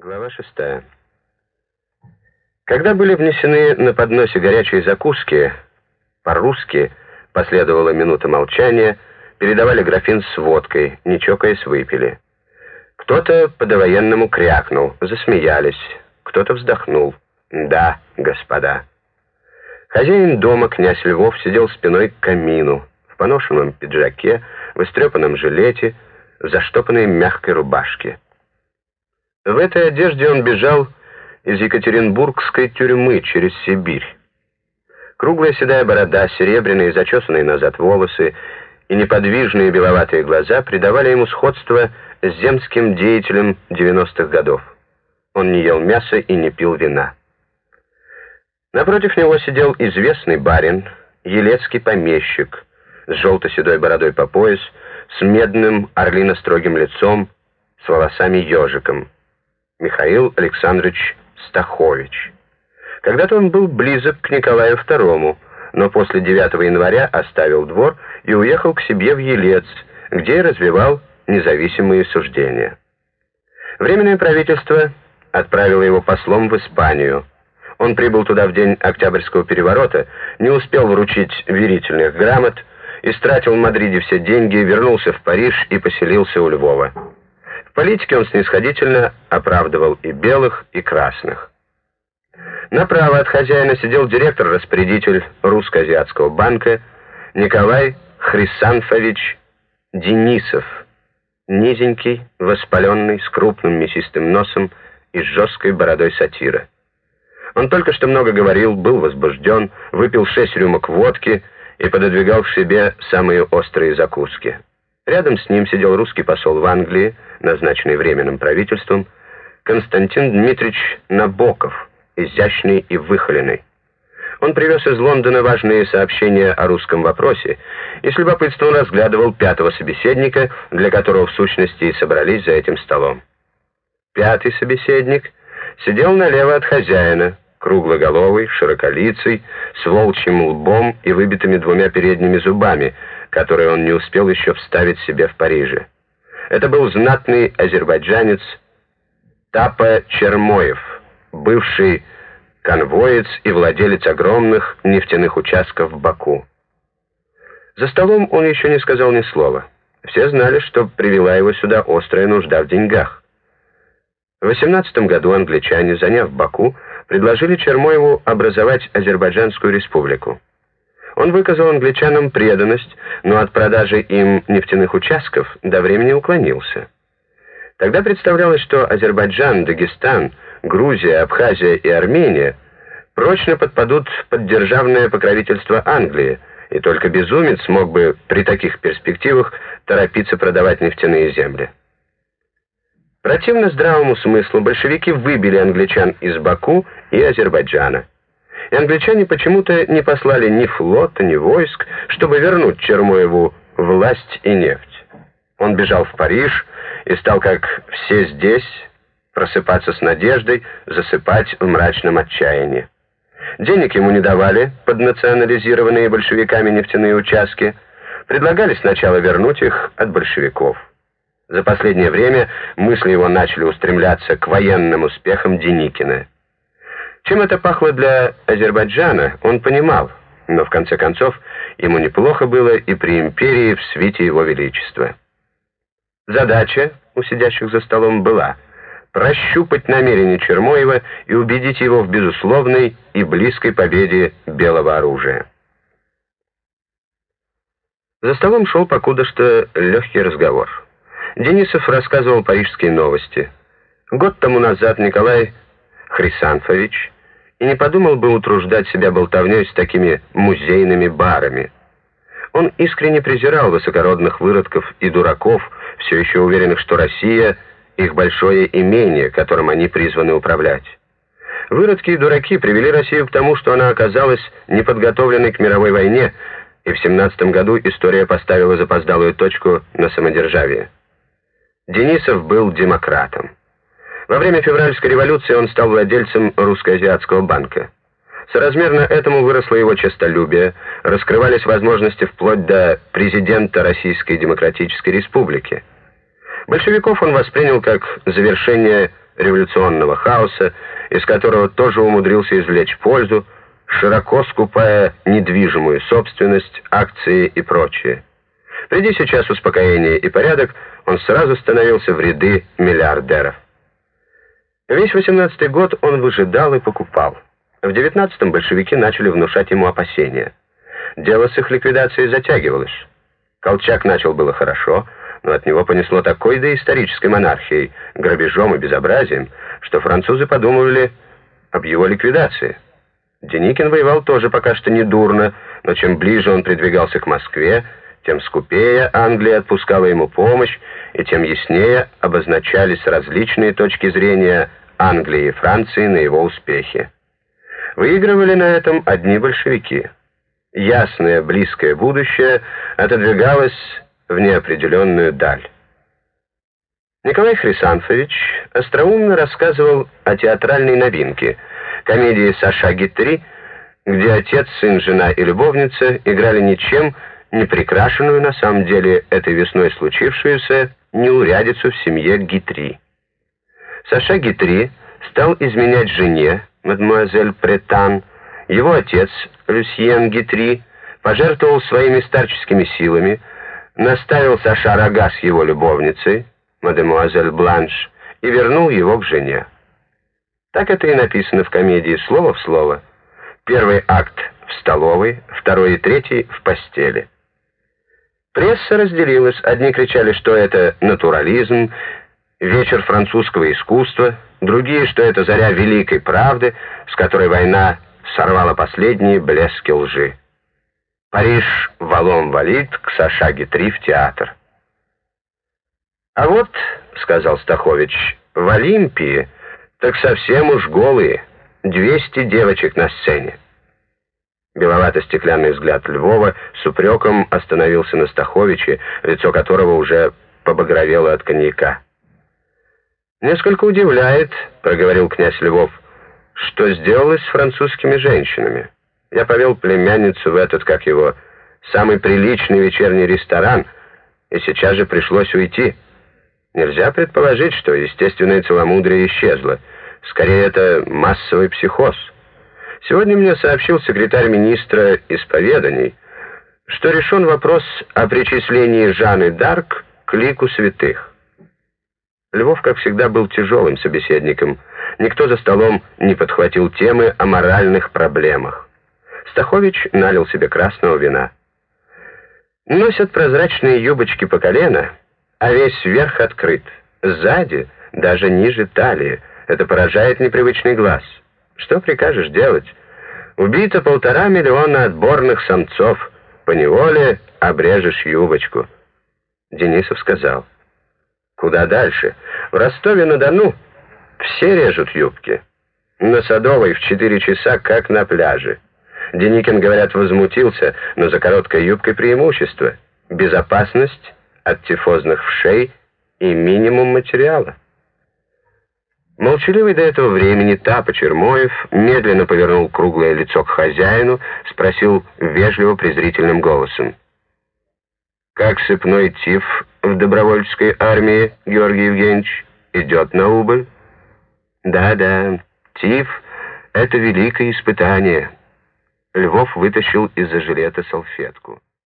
Глава шестая. Когда были внесены на подносе горячие закуски, по-русски последовала минута молчания, передавали графин с водкой, не чокаясь выпили. Кто-то по-довоенному крякнул, засмеялись, кто-то вздохнул. «Да, господа». Хозяин дома, князь Львов, сидел спиной к камину, в поношенном пиджаке, в истрепанном жилете, в заштопанной мягкой рубашке. В этой одежде он бежал из Екатеринбургской тюрьмы через Сибирь. Круглая седая борода, серебряные, зачесанные назад волосы и неподвижные беловатые глаза придавали ему сходство с земским деятелем 90-х годов. Он не ел мяса и не пил вина. Напротив него сидел известный барин, елецкий помещик, с желто-седой бородой по пояс, с медным орлино-строгим лицом, с волосами-ежиком. Михаил Александрович Стахович. Когда-то он был близок к Николаю II, но после 9 января оставил двор и уехал к себе в Елец, где развивал независимые суждения. Временное правительство отправило его послом в Испанию. Он прибыл туда в день Октябрьского переворота, не успел вручить верительных грамот, истратил в Мадриде все деньги, вернулся в Париж и поселился у Львова политике он снисходительно оправдывал и белых, и красных. Направо от хозяина сидел директор-распорядитель Русско-Азиатского банка Николай Хрисанфович Денисов, низенький, воспаленный, с крупным мясистым носом и с жесткой бородой сатира. Он только что много говорил, был возбужден, выпил шесть рюмок водки и пододвигал к себе самые острые закуски. Рядом с ним сидел русский посол в Англии, назначенный Временным правительством, Константин Дмитриевич Набоков, изящный и выхоленный. Он привез из Лондона важные сообщения о русском вопросе и с любопытством разглядывал пятого собеседника, для которого в сущности и собрались за этим столом. Пятый собеседник сидел налево от хозяина, круглоголовый, широколицый, с волчьим лбом и выбитыми двумя передними зубами, который он не успел еще вставить себе в Париже. Это был знатный азербайджанец Тапа Чермоев, бывший конвоец и владелец огромных нефтяных участков в Баку. За столом он еще не сказал ни слова. Все знали, что привела его сюда острая нужда в деньгах. В 18 году англичане, заняв Баку, предложили Чермоеву образовать Азербайджанскую республику. Он выказал англичанам преданность, но от продажи им нефтяных участков до времени уклонился. Тогда представлялось, что Азербайджан, Дагестан, Грузия, Абхазия и Армения прочно подпадут под державное покровительство Англии, и только безумец мог бы при таких перспективах торопиться продавать нефтяные земли. Противно здравому смыслу большевики выбили англичан из Баку и Азербайджана и англичане почему-то не послали ни флота, ни войск, чтобы вернуть Чермоеву власть и нефть. Он бежал в Париж и стал, как все здесь, просыпаться с надеждой, засыпать в мрачном отчаянии. Денег ему не давали под национализированные большевиками нефтяные участки, предлагали сначала вернуть их от большевиков. За последнее время мысли его начали устремляться к военным успехам Деникина. Чем это пахло для Азербайджана, он понимал, но в конце концов ему неплохо было и при империи в свете его величества. Задача у сидящих за столом была прощупать намерения Чермоева и убедить его в безусловной и близкой победе белого оружия. За столом шел покуда что легкий разговор. Денисов рассказывал парижские новости. Год тому назад Николай Хрисанфович и не подумал бы утруждать себя болтовней с такими музейными барами. Он искренне презирал высокородных выродков и дураков, все еще уверенных, что Россия — их большое имение, которым они призваны управлять. Выродки и дураки привели Россию к тому, что она оказалась неподготовленной к мировой войне, и в 17 году история поставила запоздалую точку на самодержавие. Денисов был демократом. Во время февральской революции он стал владельцем Русско-Азиатского банка. Соразмерно этому выросло его честолюбие, раскрывались возможности вплоть до президента Российской Демократической Республики. Большевиков он воспринял как завершение революционного хаоса, из которого тоже умудрился извлечь пользу, широко скупая недвижимую собственность, акции и прочее. Приди сейчас успокоение и порядок, он сразу становился в ряды миллиардеров. Весь 18-й год он выжидал и покупал. В 19-м большевики начали внушать ему опасения. Дело с их ликвидацией затягивалось. Колчак начал было хорошо, но от него понесло такой доисторической монархией, грабежом и безобразием, что французы подумывали об его ликвидации. Деникин воевал тоже пока что недурно, но чем ближе он придвигался к Москве, тем скупее Англия отпускала ему помощь, и тем яснее обозначались различные точки зрения Англии и Франции на его успехи. Выигрывали на этом одни большевики. Ясное близкое будущее отодвигалось в неопределенную даль. Николай Хрисанфович остроумно рассказывал о театральной новинке, комедии «Саша Гитри», где отец, сын, жена и любовница играли ничем не прикрашенную на самом деле этой весной случившуюся неурядицу в семье Гитри. Саша Гитри стал изменять жене, мадемуазель Претан, его отец, Люсьен Гитри, пожертвовал своими старческими силами, наставил Саша рога с его любовницей, мадемуазель Бланш, и вернул его к жене. Так это и написано в комедии слово в слово. Первый акт в столовой, второй и третий в постели. Пресса разделилась. Одни кричали, что это натурализм, вечер французского искусства, другие, что это заря великой правды, с которой война сорвала последние блески лжи. Париж валом валит к Сашаге-3 в театр. «А вот, — сказал Стахович, — в Олимпии так совсем уж голые, двести девочек на сцене». Беловато-стеклянный взгляд Львова с упреком остановился на Стаховиче, лицо которого уже побагровело от коньяка. «Несколько удивляет, — проговорил князь Львов, — что сделалось с французскими женщинами. Я повел племянницу в этот, как его, самый приличный вечерний ресторан, и сейчас же пришлось уйти. Нельзя предположить, что естественное целомудрие исчезло. Скорее, это массовый психоз». Сегодня мне сообщил секретарь министра исповеданий, что решен вопрос о причислении Жанны Дарк к лику святых. Львов, как всегда, был тяжелым собеседником. Никто за столом не подхватил темы о моральных проблемах. Стахович налил себе красного вина. Носят прозрачные юбочки по колено, а весь верх открыт. Сзади, даже ниже талии. Это поражает непривычный глаз. Что прикажешь делать? Убито полтора миллиона отборных самцов. По неволе обрежешь юбочку. Денисов сказал. Куда дальше? В Ростове-на-Дону все режут юбки. На Садовой в четыре часа, как на пляже. Деникин, говорят, возмутился, но за короткой юбкой преимущество. Безопасность от тифозных вшей и минимум материала. Молчаливый до этого времени Тапа Чермоев медленно повернул круглое лицо к хозяину, спросил вежливо презрительным голосом. «Как сыпной тиф в добровольческой армии, Георгий Евгеньевич, идет на убыль?» «Да-да, тиф — это великое испытание». Львов вытащил из-за жилета салфетку.